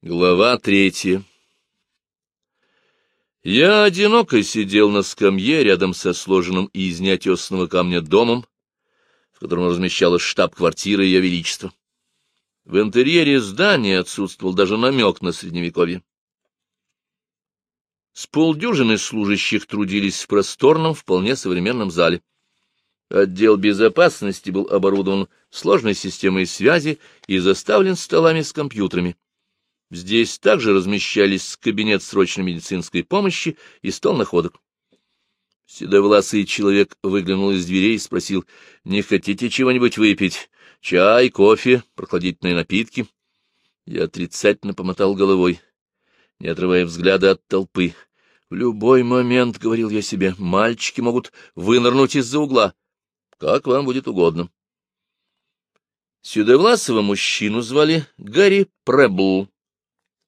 Глава третья Я одиноко сидел на скамье рядом со сложенным из неотесанного камня домом, в котором размещалась штаб-квартира Ее Величества. В интерьере здания отсутствовал даже намек на Средневековье. С полдюжины служащих трудились в просторном, вполне современном зале. Отдел безопасности был оборудован сложной системой связи и заставлен столами с компьютерами. Здесь также размещались кабинет срочной медицинской помощи и стол находок. Седовласый человек выглянул из дверей и спросил, «Не хотите чего-нибудь выпить? Чай, кофе, прохладительные напитки?» Я отрицательно помотал головой, не отрывая взгляда от толпы. «В любой момент, — говорил я себе, — мальчики могут вынырнуть из-за угла. Как вам будет угодно». Седовласого мужчину звали Гарри Пребл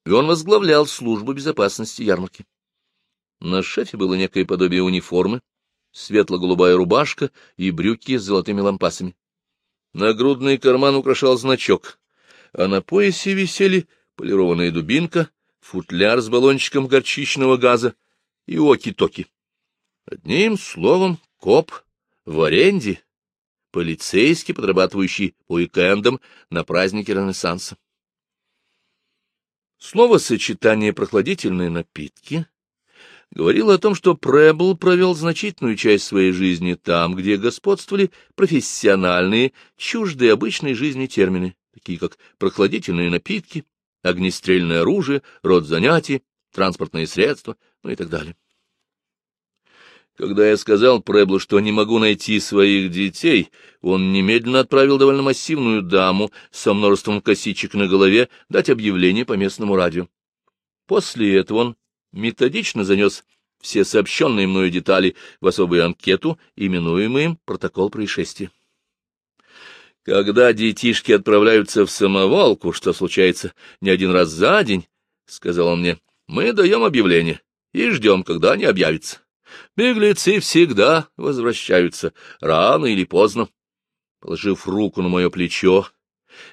и он возглавлял службу безопасности ярмарки. На шефе было некое подобие униформы, светло-голубая рубашка и брюки с золотыми лампасами. Нагрудный карман украшал значок, а на поясе висели полированная дубинка, футляр с баллончиком горчичного газа и оки-токи. Одним словом, коп в аренде, полицейский, подрабатывающий по уикендам на празднике Ренессанса. Слово-сочетание «прохладительные напитки» говорило о том, что Пребл провел значительную часть своей жизни там, где господствовали профессиональные, чуждые обычной жизни термины, такие как прохладительные напитки, огнестрельное оружие, род занятий, транспортные средства, ну и так далее. Когда я сказал Преблу, что не могу найти своих детей, он немедленно отправил довольно массивную даму со множеством косичек на голове дать объявление по местному радио. После этого он методично занес все сообщенные мною детали в особую анкету, именуемую им протокол происшествия. Когда детишки отправляются в самоволку, что случается не один раз за день, — сказал он мне, — мы даем объявление и ждем, когда они объявятся. Беглецы всегда возвращаются, рано или поздно. Положив руку на мое плечо,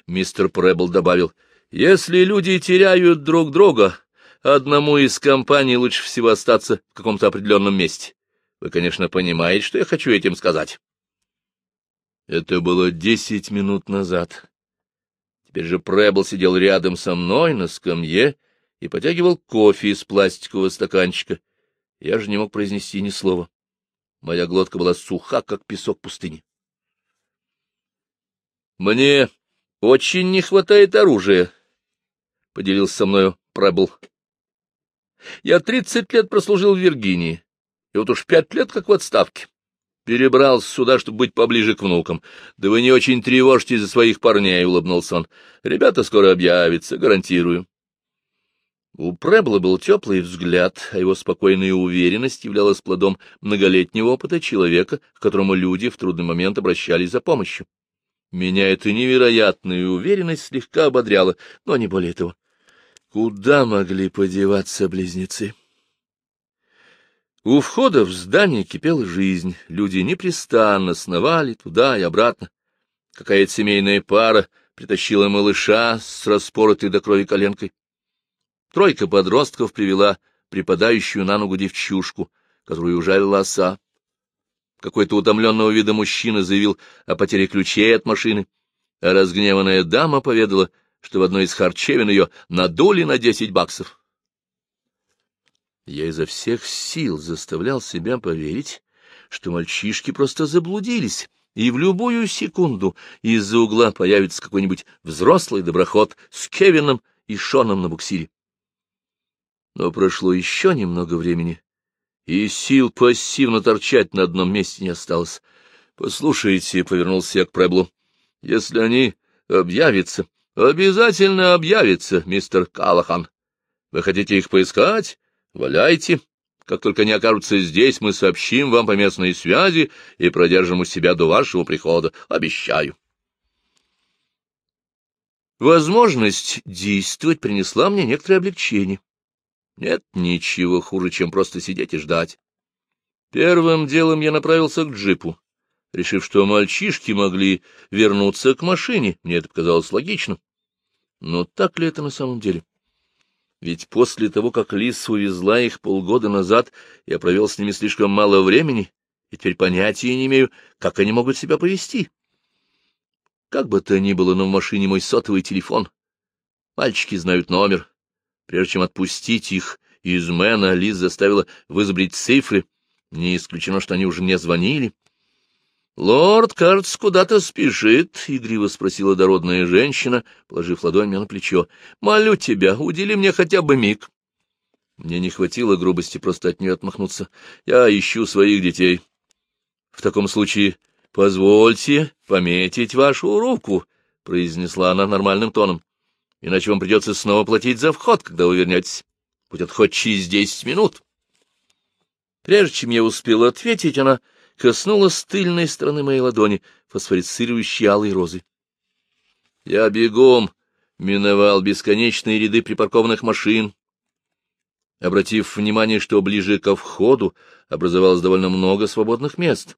мистер Пребл добавил, «Если люди теряют друг друга, одному из компаний лучше всего остаться в каком-то определенном месте. Вы, конечно, понимаете, что я хочу этим сказать». Это было десять минут назад. Теперь же Пребл сидел рядом со мной на скамье и потягивал кофе из пластикового стаканчика, я же не мог произнести ни слова. Моя глотка была суха, как песок пустыни. «Мне очень не хватает оружия», — поделился со мною Прэбл. «Я тридцать лет прослужил в Виргинии, и вот уж пять лет как в отставке. Перебрался сюда, чтобы быть поближе к внукам. Да вы не очень тревожьтесь за своих парней», — улыбнулся он. «Ребята скоро объявятся, гарантирую». У Пребла был теплый взгляд, а его спокойная уверенность являлась плодом многолетнего опыта человека, к которому люди в трудный момент обращались за помощью. Меня эта невероятная уверенность слегка ободряла, но не более того. Куда могли подеваться близнецы? У входа в здание кипела жизнь, люди непрестанно сновали туда и обратно. Какая-то семейная пара притащила малыша с распоротой до крови коленкой. Тройка подростков привела припадающую на ногу девчушку, которую ужалила оса. Какой-то утомленного вида мужчина заявил о потере ключей от машины, а разгневанная дама поведала, что в одной из харчевин ее надули на десять баксов. Я изо всех сил заставлял себя поверить, что мальчишки просто заблудились, и в любую секунду из-за угла появится какой-нибудь взрослый доброход с Кевином и Шоном на буксире. Но прошло еще немного времени, и сил пассивно торчать на одном месте не осталось. — Послушайте, — повернулся я к Преблу, — если они объявятся, обязательно объявятся, мистер Калахан. Вы хотите их поискать? Валяйте. Как только они окажутся здесь, мы сообщим вам по местной связи и продержим у себя до вашего прихода. Обещаю. Возможность действовать принесла мне некоторое облегчение. Нет ничего хуже, чем просто сидеть и ждать. Первым делом я направился к джипу, решив, что мальчишки могли вернуться к машине. Мне это показалось логично. Но так ли это на самом деле? Ведь после того, как Лис увезла их полгода назад, я провел с ними слишком мало времени, и теперь понятия не имею, как они могут себя повести. Как бы то ни было, но в машине мой сотовый телефон. Мальчики знают номер. Прежде чем отпустить их из Мэна, Лиз заставила вызубрить цифры. Не исключено, что они уже не звонили. «Лорд, кажется, куда-то спешит», — игриво спросила дородная женщина, положив ладонь мне на плечо. «Молю тебя, удели мне хотя бы миг». Мне не хватило грубости просто от нее отмахнуться. «Я ищу своих детей». «В таком случае позвольте пометить вашу руку», — произнесла она нормальным тоном. «Иначе вам придется снова платить за вход, когда вы вернетесь. Будет хоть через десять минут». Прежде чем я успел ответить, она коснулась тыльной стороны моей ладони, фосфорицирующей алой розы. Я бегом миновал бесконечные ряды припаркованных машин, обратив внимание, что ближе ко входу образовалось довольно много свободных мест.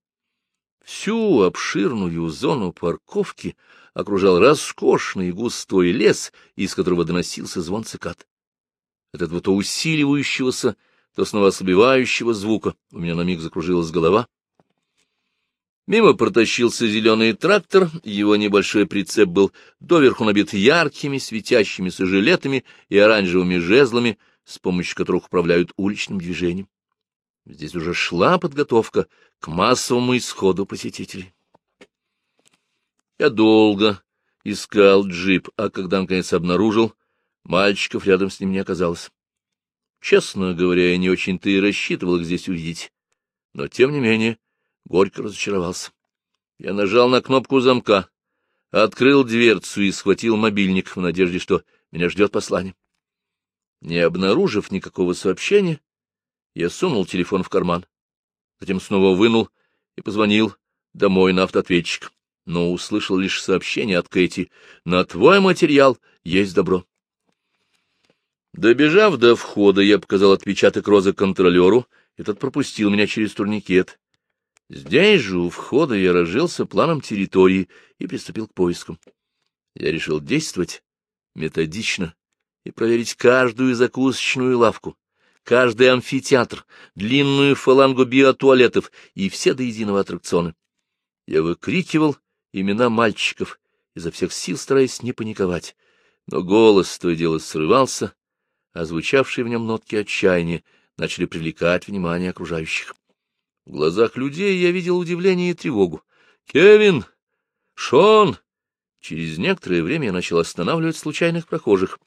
Всю обширную зону парковки окружал роскошный густой лес, из которого доносился звон цикад. От этого то усиливающегося, то снова ослабевающего звука у меня на миг закружилась голова, Мимо протащился зеленый трактор, его небольшой прицеп был доверху набит яркими светящимися жилетами и оранжевыми жезлами, с помощью которых управляют уличным движением. Здесь уже шла подготовка к массовому исходу посетителей. Я долго искал джип, а когда наконец обнаружил, мальчиков рядом с ним не оказалось. Честно говоря, я не очень-то и рассчитывал их здесь увидеть, но, тем не менее, горько разочаровался. Я нажал на кнопку замка, открыл дверцу и схватил мобильник в надежде, что меня ждет послание. Не обнаружив никакого сообщения, я сунул телефон в карман, затем снова вынул и позвонил домой на автоответчик, но услышал лишь сообщение от Кэти «На твой материал есть добро». Добежав до входа, я показал отпечаток розы контролеру, и тот пропустил меня через турникет. Здесь же у входа я разжился планом территории и приступил к поискам. Я решил действовать методично и проверить каждую закусочную лавку, каждый амфитеатр, длинную фалангу биотуалетов и все до единого аттракционы. Я выкрикивал имена мальчиков, изо всех сил стараясь не паниковать, но голос то и дело срывался, а звучавшие в нем нотки отчаяния начали привлекать внимание окружающих. В глазах людей я видел удивление и тревогу. «Кевин! Шон!» Через некоторое время я начал останавливать случайных прохожих.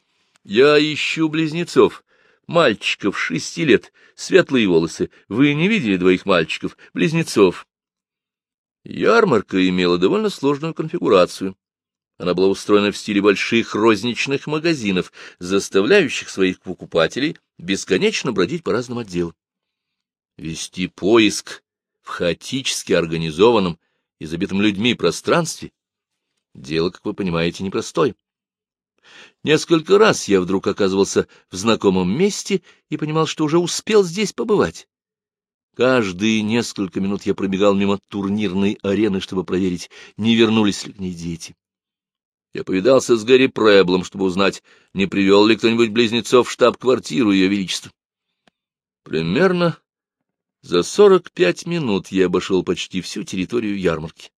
«Я ищу близнецов, мальчиков шести лет, светлые волосы. Вы не видели двоих мальчиков, близнецов?» Ярмарка имела довольно сложную конфигурацию. Она была устроена в стиле больших розничных магазинов, заставляющих своих покупателей бесконечно бродить по разным отделам. Вести поиск в хаотически организованном и забитом людьми пространстве — дело, как вы понимаете, непростое. Несколько раз я вдруг оказывался в знакомом месте и понимал, что уже успел здесь побывать. Каждые несколько минут я пробегал мимо турнирной арены, чтобы проверить, не вернулись ли к ней дети. Я повидался с Гарри Преблом, чтобы узнать, не привел ли кто-нибудь близнецов в штаб-квартиру Ее Величества. Примерно за сорок пять минут я обошел почти всю территорию ярмарки.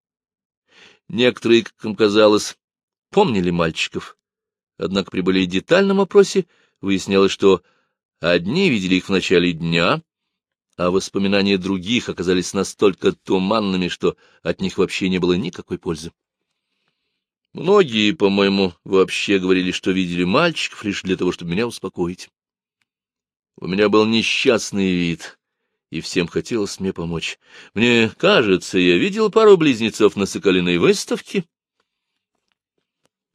Некоторые, как им казалось, помнили мальчиков, однако при более детальном опросе выяснялось, что одни видели их в начале дня, а воспоминания других оказались настолько туманными, что от них вообще не было никакой пользы. Многие, по-моему, вообще говорили, что видели мальчиков лишь для того, чтобы меня успокоить. У меня был несчастный вид, и всем хотелось мне помочь. Мне кажется, я видел пару близнецов на Соколиной выставке.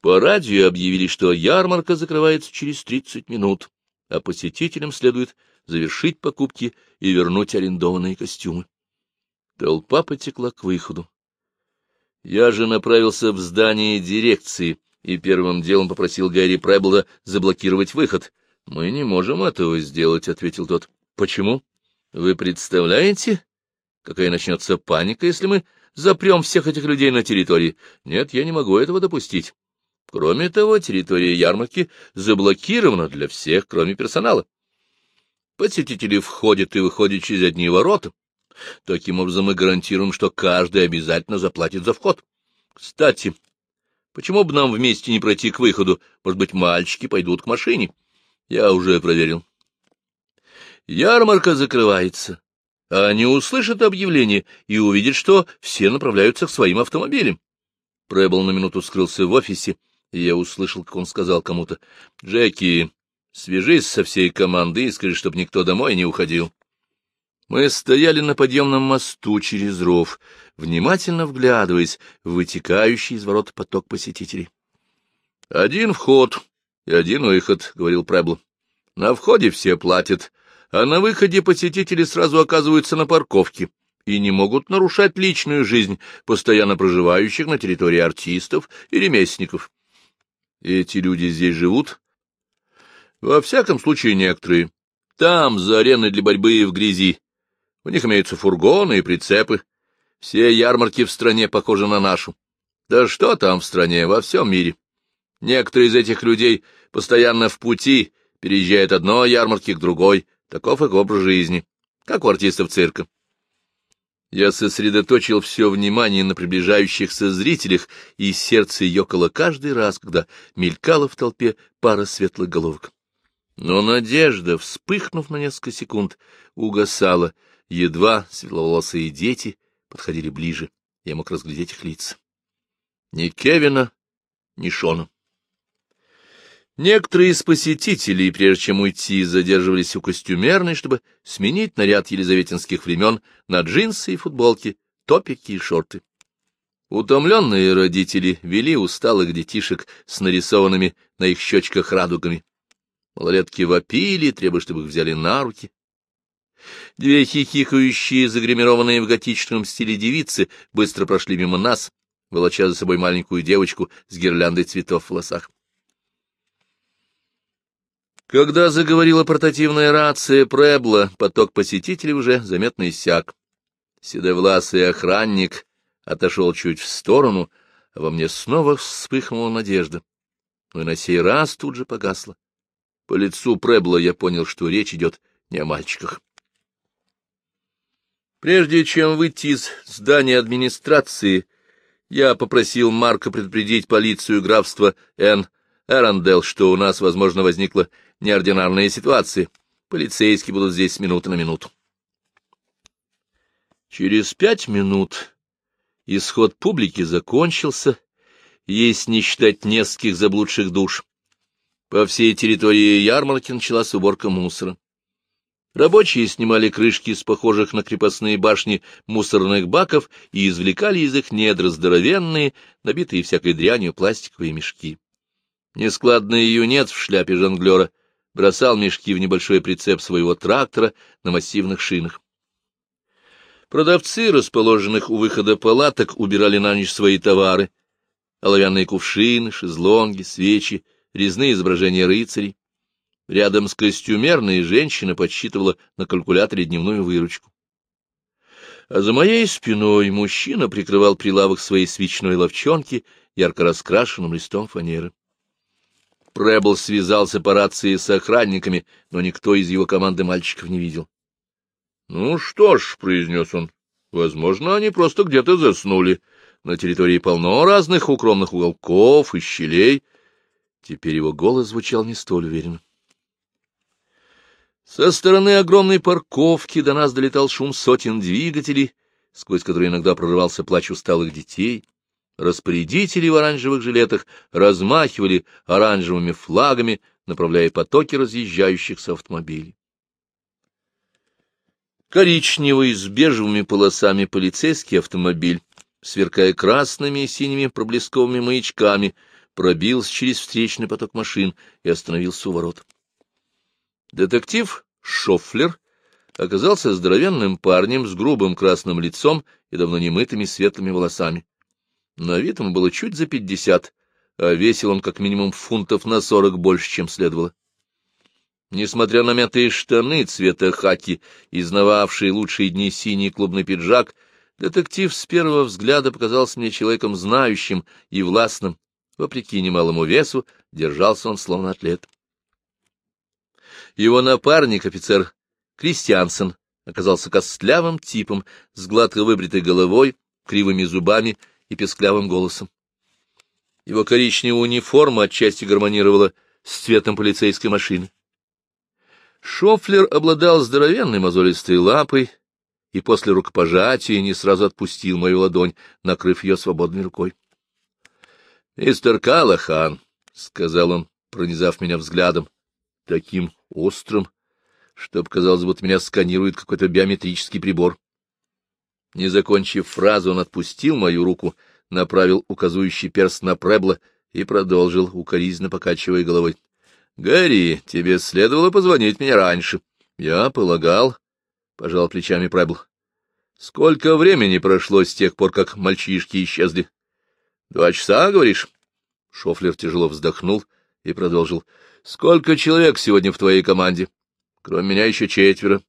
По радио объявили, что ярмарка закрывается через тридцать минут, а посетителям следует завершить покупки и вернуть арендованные костюмы. Толпа потекла к выходу. Я же направился в здание дирекции и первым делом попросил Гарри Преблда заблокировать выход. — Мы не можем этого сделать, — ответил тот. — Почему? Вы представляете, какая начнется паника, если мы запрем всех этих людей на территории? Нет, я не могу этого допустить. Кроме того, территория ярмарки заблокирована для всех, кроме персонала. Посетители входят и выходят через одни ворота. Таким образом, мы гарантируем, что каждый обязательно заплатит за вход. Кстати, почему бы нам вместе не пройти к выходу? Может быть, мальчики пойдут к машине? Я уже проверил. Ярмарка закрывается. Они услышат объявление и увидят, что все направляются к своим автомобилям. Прэбл на минуту скрылся в офисе, и я услышал, как он сказал кому-то, «Джеки, свяжись со всей командой и скажи, чтобы никто домой не уходил». Мы стояли на подъемном мосту через ров, внимательно вглядываясь в вытекающий из ворот поток посетителей. — Один вход и один выход, — говорил Прэбл. — На входе все платят, а на выходе посетители сразу оказываются на парковке и не могут нарушать личную жизнь постоянно проживающих на территории артистов и ремесленников. Эти люди здесь живут? Во всяком случае, некоторые. Там, за ареной для борьбы в грязи. У них имеются фургоны и прицепы. Все ярмарки в стране похожи на нашу. Да что там в стране, во всем мире. Некоторые из этих людей постоянно в пути, переезжают одной ярмарки к другой. Таков их образ жизни, как у артистов цирка. Я сосредоточил все внимание на приближающихся зрителях, и сердце ёкало каждый раз, когда мелькала в толпе пара светлых головок. Но надежда, вспыхнув на несколько секунд, угасала. Едва светловолосые дети подходили ближе, я мог разглядеть их лица. Ни Кевина, ни Шона. Некоторые из посетителей, прежде чем уйти, задерживались у костюмерной, чтобы сменить наряд елизаветинских времен на джинсы и футболки, топики и шорты. Утомленные родители вели усталых детишек с нарисованными на их щечках радугами. Малолетки вопили, требуя, чтобы их взяли на руки. Две хихикающие, загримированные в готическом стиле девицы быстро прошли мимо нас, волоча за собой маленькую девочку с гирляндой цветов в волосах. Когда заговорила портативная рация Пребла, поток посетителей уже заметно иссяк. Седовласый охранник отошел чуть в сторону, а во мне снова вспыхнула надежда. Но и на сей раз тут же погасла. По лицу Пребла я понял, что речь идет не о мальчиках. Прежде чем выйти из здания администрации, я попросил Марка предупредить полицию графства Н. Эрандел, что у нас, возможно, возникла неординарная ситуация. Полицейские будут здесь с минуты на минуту. Через пять минут исход публики закончился, если не считать нескольких заблудших душ. По всей территории ярмарки началась уборка мусора. Рабочие снимали крышки с похожих на крепостные башни мусорных баков и извлекали из их недр здоровенные, набитые всякой дрянью пластиковые мешки. Нескладный юнец в шляпе жонглера бросал мешки в небольшой прицеп своего трактора на массивных шинах. Продавцы, расположенных у выхода палаток, убирали на ночь свои товары — оловянные кувшины, шезлонги, свечи, резные изображения рыцарей. Рядом с костюмерной женщина подсчитывала на калькуляторе дневную выручку. А за моей спиной мужчина прикрывал прилавок своей свечной ловчонки ярко раскрашенным листом фанеры. Прэбл связался по рации с охранниками, но никто из его команды мальчиков не видел. — Ну что ж, — произнес он, — возможно, они просто где-то заснули. На территории полно разных укромных уголков и щелей. Теперь его голос звучал не столь уверенно. Со стороны огромной парковки до нас долетал шум сотен двигателей, сквозь которые иногда прорывался плач усталых детей. Распорядители в оранжевых жилетах размахивали оранжевыми флагами, направляя потоки разъезжающихся автомобилей. Коричневый с бежевыми полосами полицейский автомобиль, сверкая красными и синими проблесковыми маячками, пробился через встречный поток машин и остановился у ворот. Детектив Шофлер оказался здоровенным парнем с грубым красным лицом и давно немытыми светлыми волосами. На вид ему было чуть за пятьдесят, а весил он как минимум фунтов на сорок больше, чем следовало. Несмотря на мятые штаны цвета хаки, изнававшие лучшие дни синий клубный пиджак, детектив с первого взгляда показался мне человеком знающим и властным. Вопреки немалому весу, держался он словно атлет. Его напарник, офицер Кристиансен, оказался костлявым типом с гладко выбритой головой, кривыми зубами и песклявым голосом. Его коричневая униформа отчасти гармонировала с цветом полицейской машины. Шофлер обладал здоровенной мозолистой лапой и после рукопожатия не сразу отпустил мою ладонь, накрыв ее свободной рукой. — Мистер Калахан, — сказал он, пронизав меня взглядом, таким острым, что показалось, будто меня сканирует какой-то биометрический прибор. Не закончив фразу, он отпустил мою руку, направил указующий перст на Пребла и продолжил, укоризненно покачивая головой. — Гэри, тебе следовало позвонить мне раньше. — Я полагал, — пожал плечами Пребл. — Сколько времени прошло с тех пор, как мальчишки исчезли? — Два часа, говоришь? Шофлер тяжело вздохнул и продолжил. — Сколько человек сегодня в твоей команде? Кроме меня еще четверо.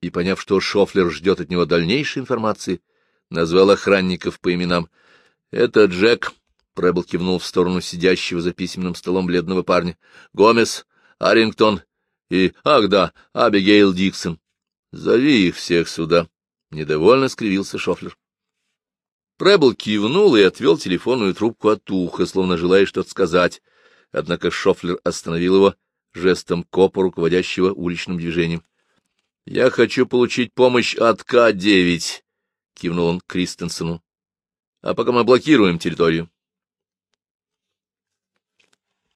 И, поняв, что Шофлер ждет от него дальнейшей информации, назвал охранников по именам. — Это Джек, — Прэбл кивнул в сторону сидящего за письменным столом бледного парня. — Гомес, Арингтон и... Ах, да, Абигейл Диксон. — Зови их всех сюда. Недовольно скривился Шофлер. Прэбл кивнул и отвел телефонную трубку от уха, словно желая что-то сказать. Однако Шофлер остановил его жестом копа, руководящего уличным движением. — Я хочу получить помощь от К-9, — кивнул он Кристенсену. — А пока мы блокируем территорию.